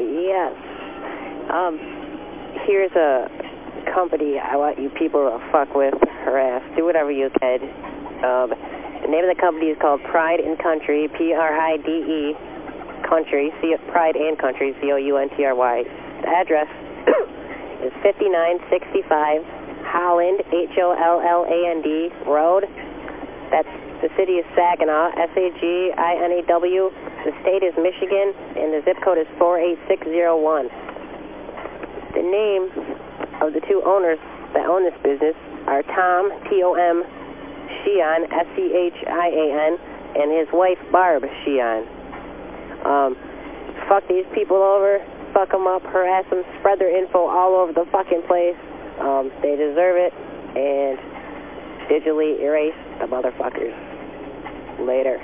Yes. Um, here's a company I want you people to fuck with, harass, do whatever you can. Um, the name of the company is called Pride and Country, P-R-I-D-E, Country, C Pride and Country, C-O-U-N-T-R-Y. The address is 5965 Holland, H-O-L-L-A-N-D Road. That's the city is Saginaw, S-A-G-I-N-A-W. The state is Michigan, and the zip code is 48601. The name of the two owners that own this business are Tom, T-O-M, Sheehan, S-C-H-I-A-N, and his wife, Barb Sheehan. Um, fuck these people over, fuck them up, harass them, spread their info all over the fucking place. Um, they deserve it, and digitally erase the motherfuckers. Later.